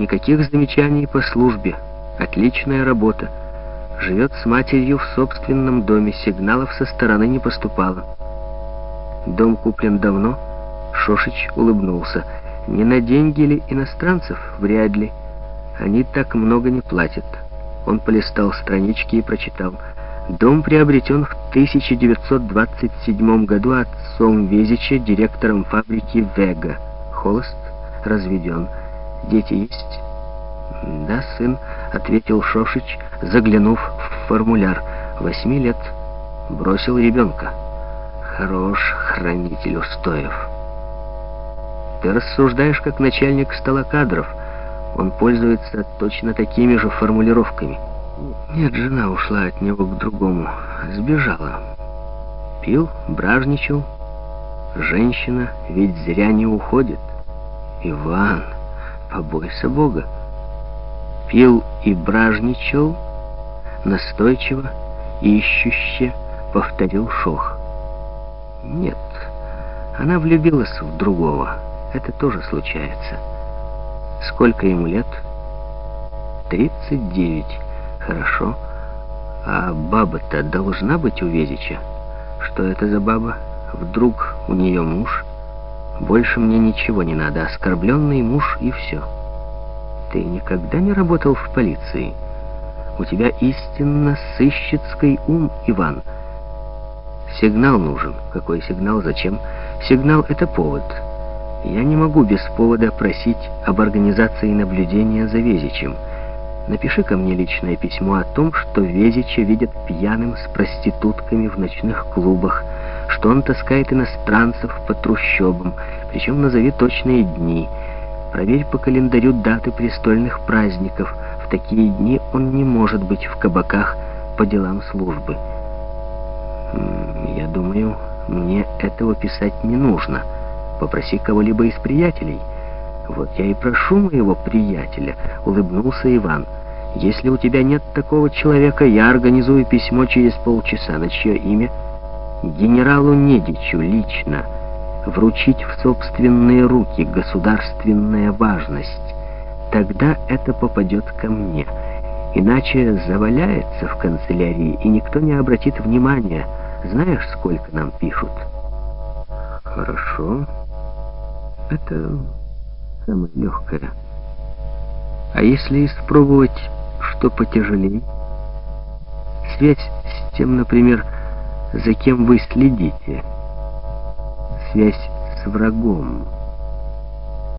Никаких замечаний по службе. Отличная работа. Живет с матерью в собственном доме. Сигналов со стороны не поступало. Дом куплен давно. Шошич улыбнулся. Не на деньги ли иностранцев? Вряд ли. Они так много не платят. Он полистал странички и прочитал. Дом приобретен в 1927 году отцом Везича, директором фабрики «Вега». Холост разведен. Дети есть? Да, сын, ответил Шошич, заглянув в формуляр. Восьми лет. Бросил ребенка. Хорош хранитель устоев. Ты рассуждаешь как начальник стола кадров. Он пользуется точно такими же формулировками. Нет, жена ушла от него к другому. Сбежала. Пил, бражничал. Женщина ведь зря не уходит. Иван, побойся Бога. Пил и бражничал, настойчиво, ищуще повторил Шох. Нет, она влюбилась в другого. Это тоже случается. Сколько ему лет? Тридцать девять. Хорошо. А баба-то должна быть у Везича. Что это за баба? Вдруг у нее муж? Больше мне ничего не надо. Оскорбленный муж и все. Ты никогда не работал в полиции? У тебя истинно сыщицкий ум, Иван. Сигнал нужен. Какой сигнал? Зачем? Сигнал — это повод. Я не могу без повода просить об организации наблюдения за Везичем. Напиши ко мне личное письмо о том, что Везича видят пьяным с проститутками в ночных клубах, что он таскает иностранцев по трущобам, причем назови точные дни. Проверь по календарю даты престольных праздников. В такие дни он не может быть в кабаках по делам службы. Я думаю, мне этого писать не нужно. Попроси кого-либо из приятелей. Вот я и прошу моего приятеля, улыбнулся Иван. Если у тебя нет такого человека, я организую письмо через полчаса. На чье имя? Генералу Недичу лично. Вручить в собственные руки государственная важность. Тогда это попадет ко мне. Иначе заваляется в канцелярии, и никто не обратит внимания. Знаешь, сколько нам пишут? Хорошо. Это самое легкое. А если испробовать что потяжелее? Связь с тем, например, за кем вы следите. Связь с врагом.